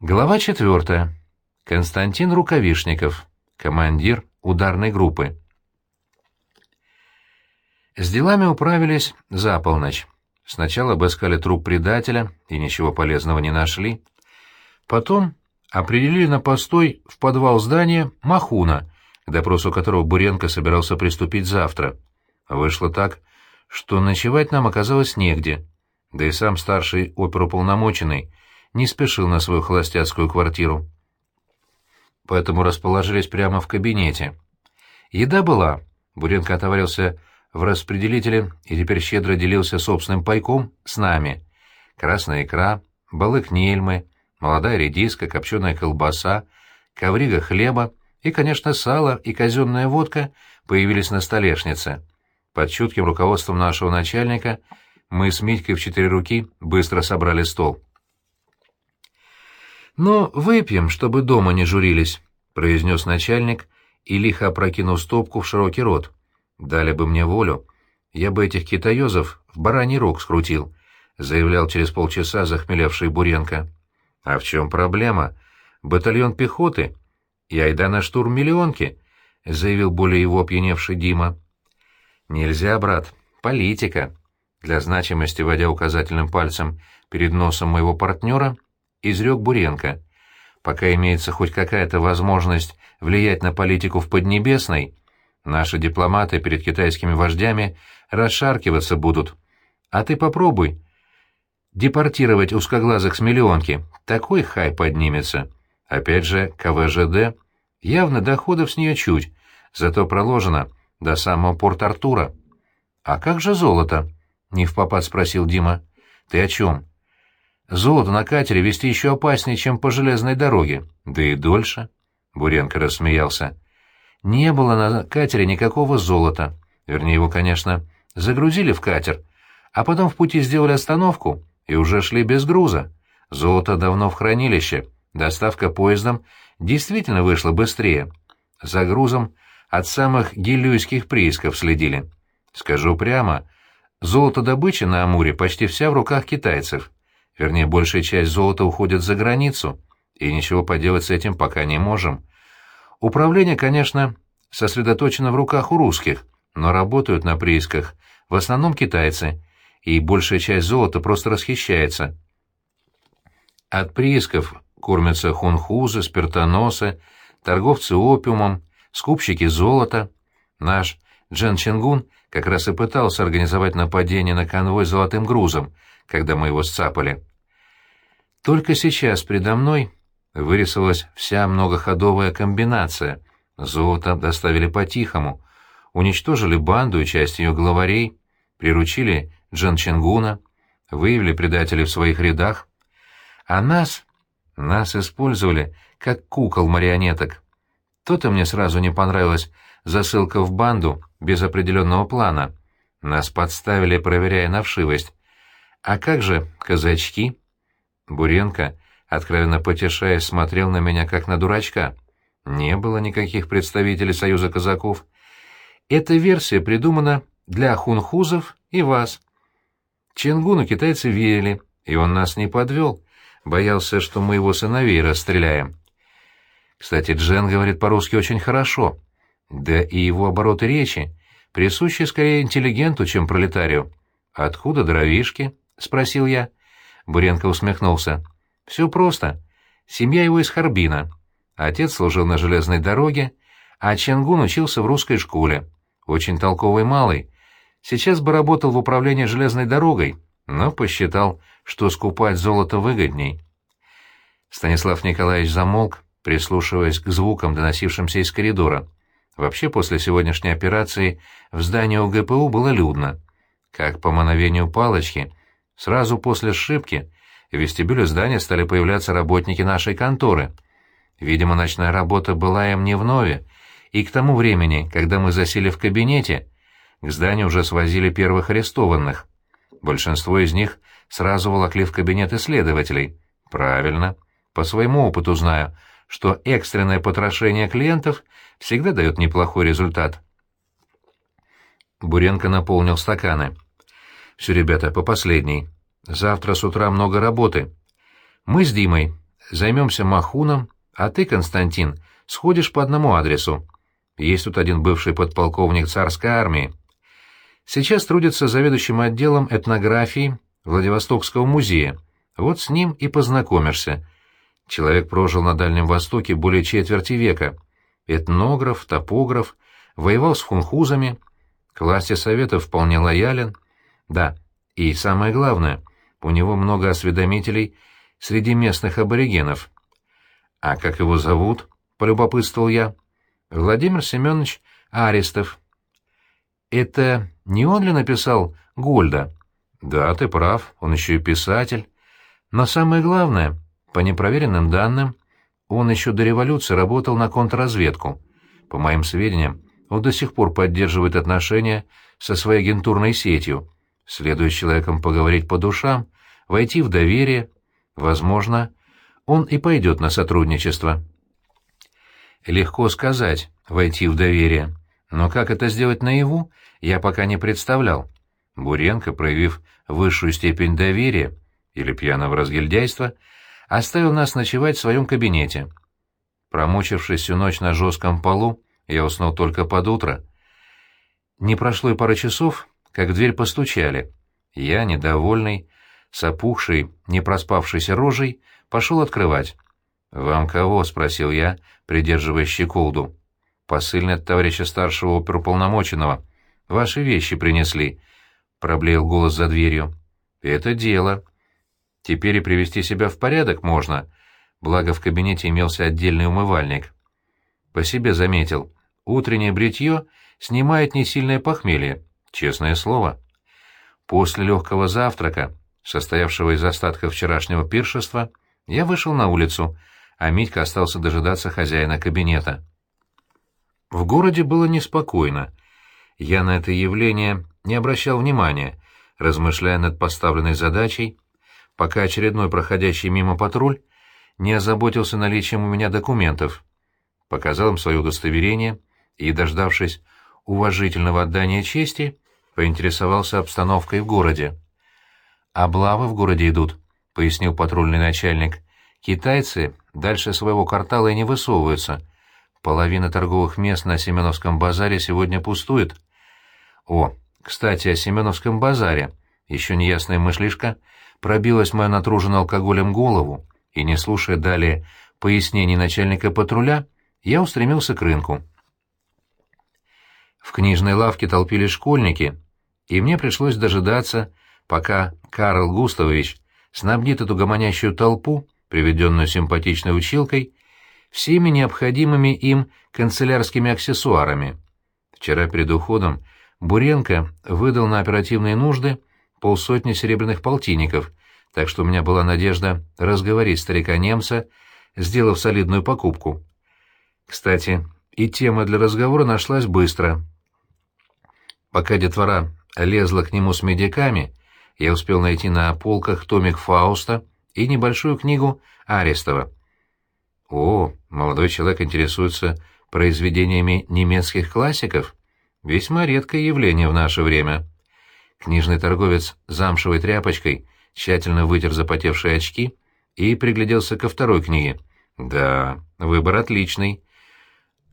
Глава четвертая. Константин Рукавишников, командир ударной группы. С делами управились за полночь. Сначала обыскали труп предателя и ничего полезного не нашли. Потом определили на постой в подвал здания Махуна, к допросу которого Буренко собирался приступить завтра. Вышло так, что ночевать нам оказалось негде, да и сам старший оперуполномоченный не спешил на свою холостяцкую квартиру. Поэтому расположились прямо в кабинете. Еда была. Буренко отоварился в распределителе и теперь щедро делился собственным пайком с нами. Красная икра, балык нельмы, молодая редиска, копченая колбаса, коврига хлеба и, конечно, сало и казенная водка появились на столешнице. Под чутким руководством нашего начальника мы с Митькой в четыре руки быстро собрали стол. «Но выпьем, чтобы дома не журились», — произнес начальник и лихо опрокинул стопку в широкий рот. «Дали бы мне волю, я бы этих китаёзов в бараний рог скрутил», — заявлял через полчаса захмелевший Буренко. «А в чем проблема? Батальон пехоты и айда на штурм миллионки», — заявил более его опьяневший Дима. «Нельзя, брат, политика», — для значимости водя указательным пальцем перед носом моего партнера —— изрек Буренко. «Пока имеется хоть какая-то возможность влиять на политику в Поднебесной, наши дипломаты перед китайскими вождями расшаркиваться будут. А ты попробуй депортировать узкоглазых с миллионки, такой хай поднимется. Опять же, КВЖД, явно доходов с нее чуть, зато проложено до самого Порт-Артура». «А как же золото?» — не в попад спросил Дима. «Ты о чем?» Золото на катере везти еще опаснее, чем по железной дороге, да и дольше. Буренко рассмеялся. Не было на катере никакого золота. Вернее, его, конечно, загрузили в катер, а потом в пути сделали остановку и уже шли без груза. Золото давно в хранилище. Доставка поездом действительно вышла быстрее. За грузом от самых гильюйских приисков следили. Скажу прямо, золото добыча на Амуре почти вся в руках китайцев. Вернее, большая часть золота уходит за границу, и ничего поделать с этим пока не можем. Управление, конечно, сосредоточено в руках у русских, но работают на приисках в основном китайцы, и большая часть золота просто расхищается. От приисков кормятся хунхузы, спиртоносы, торговцы опиумом, скупщики золота. Наш Джан Чингун как раз и пытался организовать нападение на конвой с золотым грузом, когда мы его сцапали. Только сейчас предо мной вырисовалась вся многоходовая комбинация. Золото доставили по-тихому, уничтожили банду и часть ее главарей, приручили Джан Чингуна, выявили предателей в своих рядах. А нас, нас использовали как кукол-марионеток. То-то мне сразу не понравилась засылка в банду без определенного плана. Нас подставили, проверяя на вшивость. А как же казачки? Буренко, откровенно потешаясь, смотрел на меня как на дурачка. Не было никаких представителей Союза казаков. Эта версия придумана для хунхузов и вас. Ченгуну китайцы верили, и он нас не подвел. Боялся, что мы его сыновей расстреляем. Кстати, Джен говорит по-русски очень хорошо. Да и его обороты речи присущи скорее интеллигенту, чем пролетарию. «Откуда дровишки?» — спросил я. Буренко усмехнулся. «Все просто. Семья его из Харбина. Отец служил на железной дороге, а Ченгун учился в русской школе. Очень толковый малый. Сейчас бы работал в управлении железной дорогой, но посчитал, что скупать золото выгодней». Станислав Николаевич замолк, прислушиваясь к звукам, доносившимся из коридора. Вообще, после сегодняшней операции в здании ОГПУ было людно. Как по мановению палочки, Сразу после сшибки в вестибюле здания стали появляться работники нашей конторы. Видимо, ночная работа была им не вновь, и к тому времени, когда мы засели в кабинете, к зданию уже свозили первых арестованных. Большинство из них сразу волокли в кабинет исследователей. Правильно. По своему опыту знаю, что экстренное потрошение клиентов всегда дает неплохой результат. Буренко наполнил стаканы. Все, ребята, по последней. Завтра с утра много работы. Мы с Димой займемся Махуном, а ты, Константин, сходишь по одному адресу. Есть тут один бывший подполковник царской армии. Сейчас трудится заведующим отделом этнографии Владивостокского музея. Вот с ним и познакомишься. Человек прожил на Дальнем Востоке более четверти века. Этнограф, топограф, воевал с хунхузами, к власти Совета вполне лоялен. Да, и самое главное, у него много осведомителей среди местных аборигенов. «А как его зовут?» — полюбопытствовал я. «Владимир Семенович Арестов». «Это не он ли написал Гольда?» «Да, ты прав, он еще и писатель. Но самое главное, по непроверенным данным, он еще до революции работал на контрразведку. По моим сведениям, он до сих пор поддерживает отношения со своей агентурной сетью. Следует с человеком поговорить по душам, войти в доверие. Возможно, он и пойдет на сотрудничество. Легко сказать «войти в доверие», но как это сделать наяву, я пока не представлял. Буренко, проявив высшую степень доверия или пьяного разгильдяйства, оставил нас ночевать в своем кабинете. Промучившись всю ночь на жестком полу, я уснул только под утро. Не прошло и пары часов, как в дверь постучали. Я, недовольный, с опухшей, не проспавшейся рожей, пошел открывать. «Вам кого?» — спросил я, придерживая щеколду. «Посыльный от товарища старшего оперуполномоченного. Ваши вещи принесли», — проблеял голос за дверью. «Это дело. Теперь и привести себя в порядок можно, благо в кабинете имелся отдельный умывальник. По себе заметил, утреннее бритье снимает несильное похмелье, честное слово. После легкого завтрака, состоявшего из остатков вчерашнего пиршества, я вышел на улицу, а Митька остался дожидаться хозяина кабинета. В городе было неспокойно. Я на это явление не обращал внимания, размышляя над поставленной задачей, пока очередной проходящий мимо патруль не озаботился наличием у меня документов. Показал им свое удостоверение и, дождавшись уважительного отдания чести, поинтересовался обстановкой в городе. «Облавы в городе идут», — пояснил патрульный начальник. «Китайцы дальше своего квартала и не высовываются. Половина торговых мест на Семеновском базаре сегодня пустует». «О, кстати, о Семеновском базаре. Еще неясная мыслишка пробилась в мою натруженную алкоголем голову, и, не слушая далее пояснений начальника патруля, я устремился к рынку. В книжной лавке толпились школьники, и мне пришлось дожидаться, пока Карл Густавович снабдит эту гомонящую толпу, приведенную симпатичной училкой, всеми необходимыми им канцелярскими аксессуарами. Вчера перед уходом Буренко выдал на оперативные нужды полсотни серебряных полтинников, так что у меня была надежда разговорить старика-немца, сделав солидную покупку. Кстати, и тема для разговора нашлась быстро. Пока детвора лезла к нему с медиками, я успел найти на полках томик Фауста и небольшую книгу Арестова. О, молодой человек интересуется произведениями немецких классиков? Весьма редкое явление в наше время. Книжный торговец замшевой тряпочкой тщательно вытер запотевшие очки и пригляделся ко второй книге. Да, выбор отличный.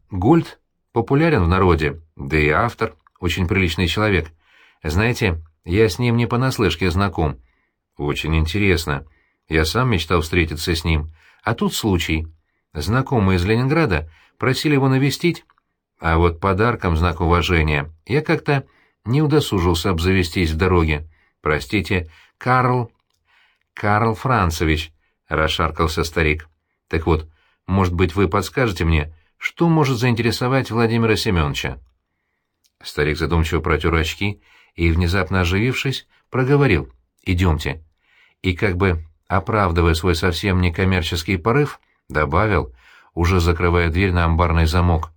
Гульд популярен в народе, да и автор очень приличный человек. Знаете, я с ним не понаслышке знаком. Очень интересно. Я сам мечтал встретиться с ним. А тут случай. Знакомые из Ленинграда просили его навестить, а вот подарком знак уважения я как-то не удосужился обзавестись в дороге. Простите, Карл... Карл Францевич, — расшаркался старик. Так вот, может быть, вы подскажете мне, что может заинтересовать Владимира Семеновича? Старик задумчиво протер очки и, внезапно оживившись, проговорил «Идемте». И как бы, оправдывая свой совсем некоммерческий порыв, добавил, уже закрывая дверь на амбарный замок.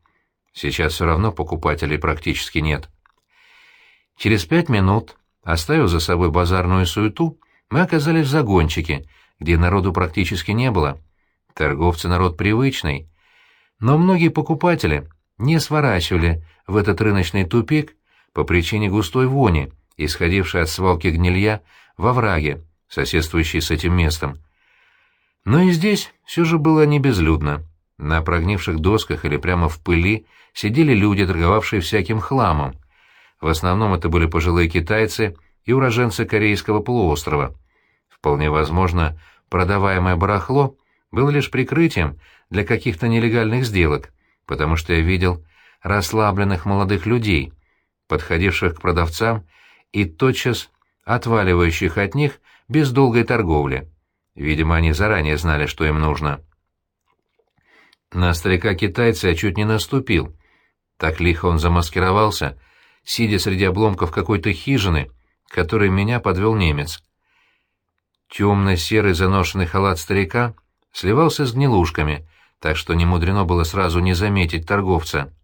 «Сейчас все равно покупателей практически нет». Через пять минут, оставив за собой базарную суету, мы оказались в загончике, где народу практически не было. Торговцы народ привычный. Но многие покупатели не сворачивали в этот рыночный тупик по причине густой вони, исходившей от свалки гнилья во враге, соседствующей с этим местом. Но и здесь все же было не безлюдно. На прогнивших досках или прямо в пыли сидели люди, торговавшие всяким хламом. В основном это были пожилые китайцы и уроженцы Корейского полуострова. Вполне возможно, продаваемое барахло было лишь прикрытием для каких-то нелегальных сделок, потому что я видел расслабленных молодых людей, подходивших к продавцам и тотчас отваливающих от них без долгой торговли. Видимо, они заранее знали, что им нужно. На старика-китайца я чуть не наступил. Так лихо он замаскировался, сидя среди обломков какой-то хижины, которой меня подвел немец. Темно-серый заношенный халат старика сливался с гнилушками, так что не мудрено было сразу не заметить торговца.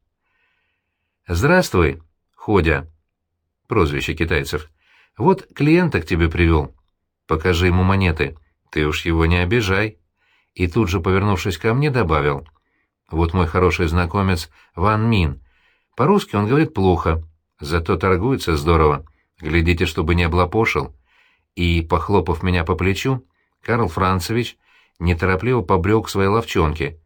«Здравствуй, Ходя!» — прозвище китайцев. «Вот клиента к тебе привел. Покажи ему монеты. Ты уж его не обижай». И тут же, повернувшись ко мне, добавил. «Вот мой хороший знакомец Ван Мин. По-русски он говорит плохо, зато торгуется здорово. Глядите, чтобы не облапошил». И, похлопав меня по плечу, Карл Францевич неторопливо побрел к своей ловчонке.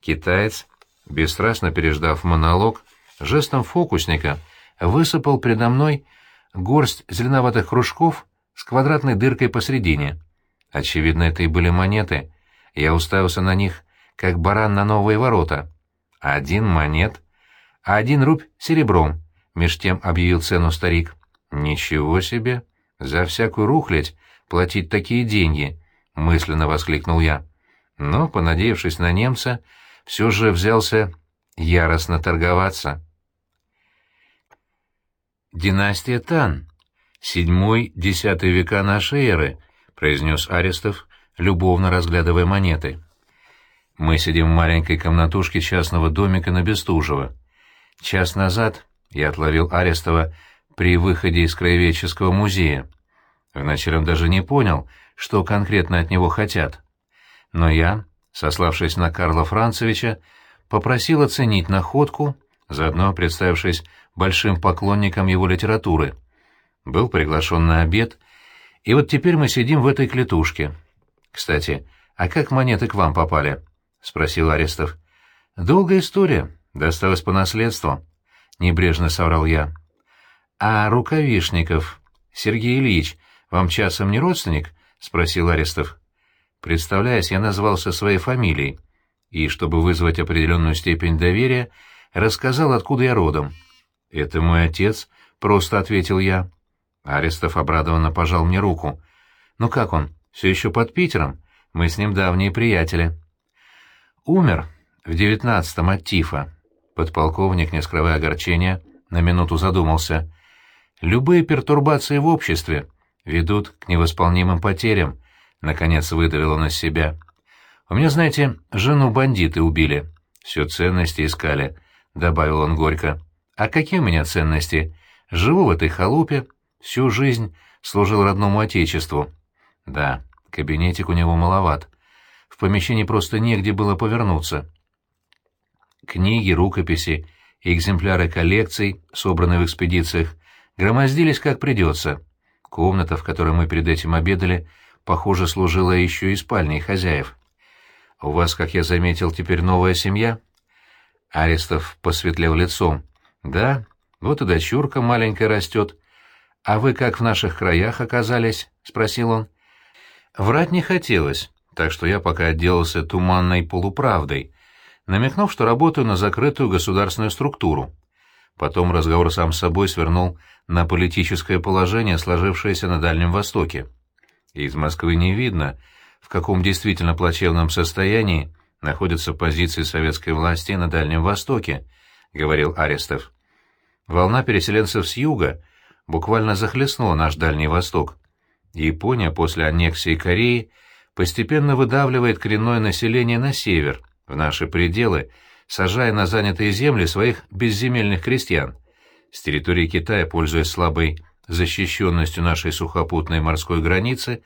Китаец, бесстрастно переждав монолог, жестом фокусника высыпал передо мной горсть зеленоватых кружков с квадратной дыркой посредине. Очевидно, это и были монеты. Я уставился на них, как баран на новые ворота. Один монет, а один рубь серебром, меж тем объявил цену старик. Ничего себе! За всякую рухлядь платить такие деньги, мысленно воскликнул я. Но, понадеявшись на немца, все же взялся яростно торговаться. Династия Тан. Седьмой-десятый века нашей эры, произнес Арестов, любовно разглядывая монеты. Мы сидим в маленькой комнатушке частного домика на Бестужево. Час назад я отловил Арестова при выходе из краеведческого музея. Вначале он даже не понял, что конкретно от него хотят. Но я, сославшись на Карла Францевича, попросил оценить находку, заодно представившись большим поклонником его литературы. Был приглашен на обед, и вот теперь мы сидим в этой клетушке. Кстати, а как монеты к вам попали? — спросил Арестов. — Долгая история, досталась по наследству. Небрежно соврал я. — А Рукавишников, Сергей Ильич, вам часом не родственник? — спросил Арестов. Представляясь, я назвался своей фамилией, и, чтобы вызвать определенную степень доверия, рассказал, откуда я родом. «Это мой отец», — просто ответил я. Арестов обрадованно пожал мне руку. «Ну как он, все еще под Питером? Мы с ним давние приятели». «Умер в девятнадцатом от тифа». Подполковник, не скрывая огорчения, на минуту задумался. «Любые пертурбации в обществе ведут к невосполнимым потерям», — наконец выдавил он из себя. «У меня, знаете, жену бандиты убили. Все ценности искали», — добавил он горько. «А какие у меня ценности? Живу в этой халупе, всю жизнь служил родному отечеству». Да, кабинетик у него маловат. В помещении просто негде было повернуться. Книги, рукописи, экземпляры коллекций, собранные в экспедициях, громоздились как придется. Комната, в которой мы перед этим обедали, похоже, служила еще и спальней хозяев. «У вас, как я заметил, теперь новая семья?» Арестов посветлел лицом. «Да, вот и дочурка маленькая растет. А вы как в наших краях оказались?» — спросил он. Врать не хотелось, так что я пока отделался туманной полуправдой, намекнув, что работаю на закрытую государственную структуру. Потом разговор сам с собой свернул на политическое положение, сложившееся на Дальнем Востоке. Из Москвы не видно, в каком действительно плачевном состоянии находятся позиции советской власти на Дальнем Востоке, — говорил Арестов. Волна переселенцев с юга буквально захлестнула наш Дальний Восток. Япония после аннексии Кореи постепенно выдавливает коренное население на север, в наши пределы, сажая на занятые земли своих безземельных крестьян. С территории Китая, пользуясь слабой защищенностью нашей сухопутной морской границы,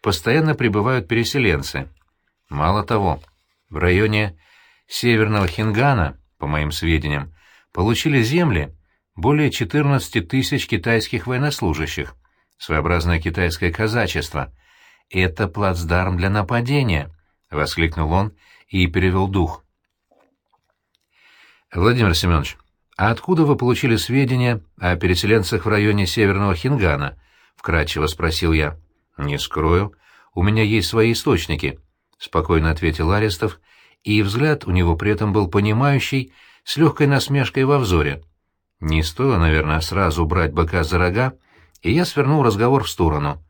постоянно прибывают переселенцы. Мало того, в районе Северного Хингана, по моим сведениям, получили земли более 14 тысяч китайских военнослужащих, своеобразное китайское казачество. Это плацдарм для нападения, — воскликнул он и перевел дух. «Владимир Семенович, а откуда вы получили сведения о переселенцах в районе Северного Хингана?» — вкратчиво спросил я. «Не скрою. У меня есть свои источники», — спокойно ответил Арестов, и взгляд у него при этом был понимающий, с легкой насмешкой во взоре. Не стоило, наверное, сразу брать быка за рога, и я свернул разговор в сторону.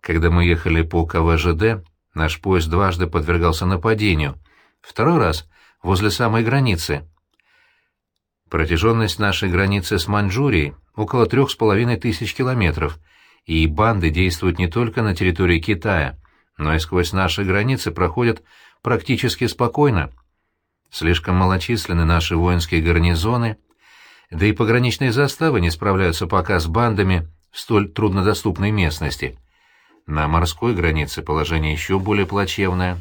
Когда мы ехали по КВЖД, наш поезд дважды подвергался нападению. Второй раз — возле самой границы. Протяженность нашей границы с Маньчжурией — около трех с половиной тысяч километров, и банды действуют не только на территории Китая, но и сквозь наши границы проходят практически спокойно. Слишком малочисленны наши воинские гарнизоны, да и пограничные заставы не справляются пока с бандами в столь труднодоступной местности. На морской границе положение еще более плачевное.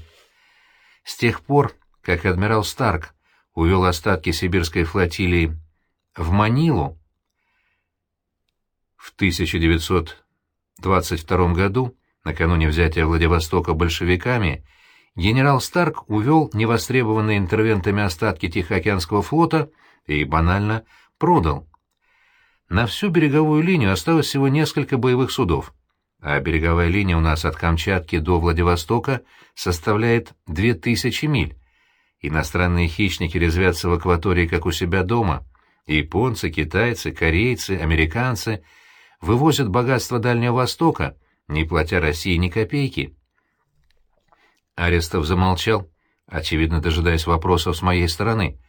С тех пор, как адмирал Старк увел остатки сибирской флотилии в Манилу, в 1922 году, накануне взятия Владивостока большевиками, генерал Старк увел невостребованные интервентами остатки Тихоокеанского флота и банально продал. На всю береговую линию осталось всего несколько боевых судов, а береговая линия у нас от Камчатки до Владивостока составляет 2000 миль. Иностранные хищники резвятся в акватории, как у себя дома. Японцы, китайцы, корейцы, американцы вывозят богатство Дальнего Востока, не платя России ни копейки. Арестов замолчал, очевидно, дожидаясь вопросов с моей стороны.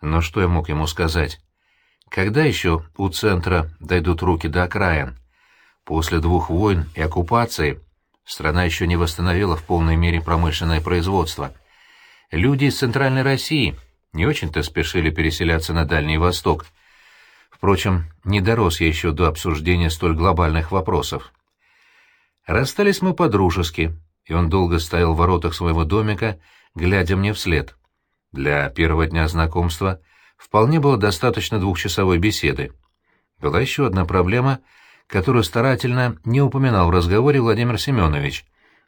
Но что я мог ему сказать? Когда еще у центра дойдут руки до окраин? После двух войн и оккупации страна еще не восстановила в полной мере промышленное производство. Люди из Центральной России не очень-то спешили переселяться на Дальний Восток. Впрочем, не дорос я еще до обсуждения столь глобальных вопросов. Расстались мы по-дружески, и он долго стоял в воротах своего домика, глядя мне вслед. Для первого дня знакомства вполне было достаточно двухчасовой беседы. Была еще одна проблема, которую старательно не упоминал в разговоре Владимир Семенович.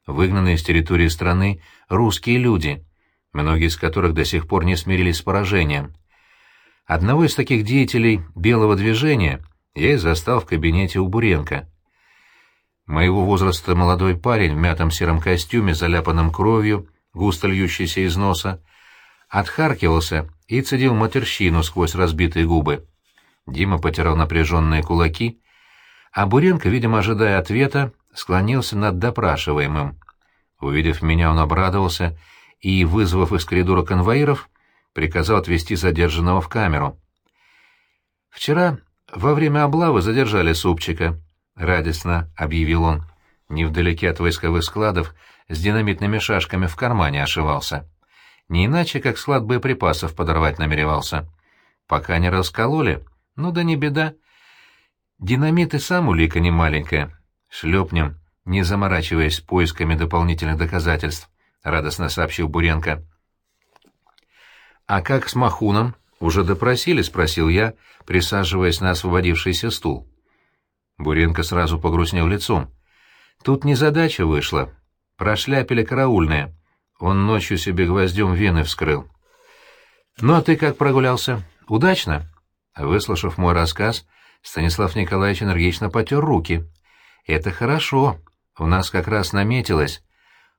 Выгнанные с территории страны русские люди, многие из которых до сих пор не смирились с поражением. Одного из таких деятелей белого движения я и застал в кабинете у Буренко. Моего возраста молодой парень в мятом сером костюме, заляпанном кровью, густо льющейся из носа, отхаркивался и цедил матерщину сквозь разбитые губы. Дима потирал напряженные кулаки, а Буренко, видимо, ожидая ответа, склонился над допрашиваемым. Увидев меня, он обрадовался и, вызвав из коридора конвоиров, приказал отвезти задержанного в камеру. «Вчера во время облавы задержали супчика», — радостно объявил он. Невдалеке от войсковых складов с динамитными шашками в кармане ошивался. Не иначе, как склад боеприпасов подорвать намеревался. Пока не раскололи, ну да не беда. Динамит и сам улика не маленькая. Шлепнем, не заморачиваясь поисками дополнительных доказательств, — радостно сообщил Буренко. — А как с Махуном? Уже допросили? — спросил я, присаживаясь на освободившийся стул. Буренко сразу погрустнел лицом. — Тут незадача вышла. Прошляпили караульные. Он ночью себе гвоздем вены вскрыл. «Ну а ты как прогулялся? Удачно?» Выслушав мой рассказ, Станислав Николаевич энергично потер руки. «Это хорошо. У нас как раз наметилось».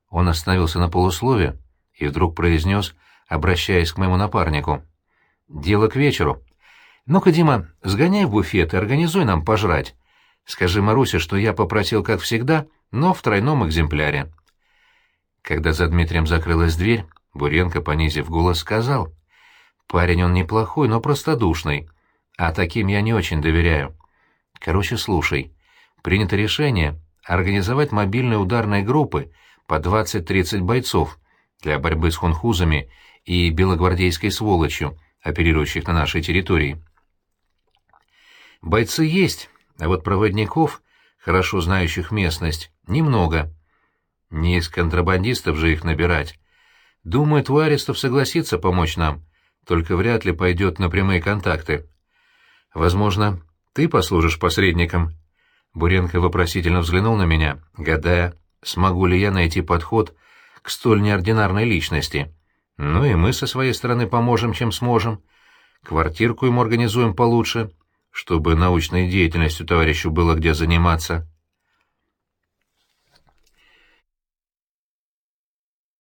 Он остановился на полуслове и вдруг произнес, обращаясь к моему напарнику. «Дело к вечеру. Ну-ка, Дима, сгоняй в буфет и организуй нам пожрать. Скажи Марусе, что я попросил, как всегда, но в тройном экземпляре». Когда за Дмитрием закрылась дверь, Буренко, понизив голос, сказал. «Парень он неплохой, но простодушный, а таким я не очень доверяю. Короче, слушай. Принято решение организовать мобильные ударные группы по 20-30 бойцов для борьбы с хунхузами и белогвардейской сволочью, оперирующих на нашей территории. Бойцы есть, а вот проводников, хорошо знающих местность, немного». Не из контрабандистов же их набирать. Думаю, твой Арестов согласится помочь нам, только вряд ли пойдет на прямые контакты. Возможно, ты послужишь посредником. Буренко вопросительно взглянул на меня, гадая, смогу ли я найти подход к столь неординарной личности. Ну и мы со своей стороны поможем, чем сможем. Квартирку ему организуем получше, чтобы научной деятельностью товарищу было где заниматься.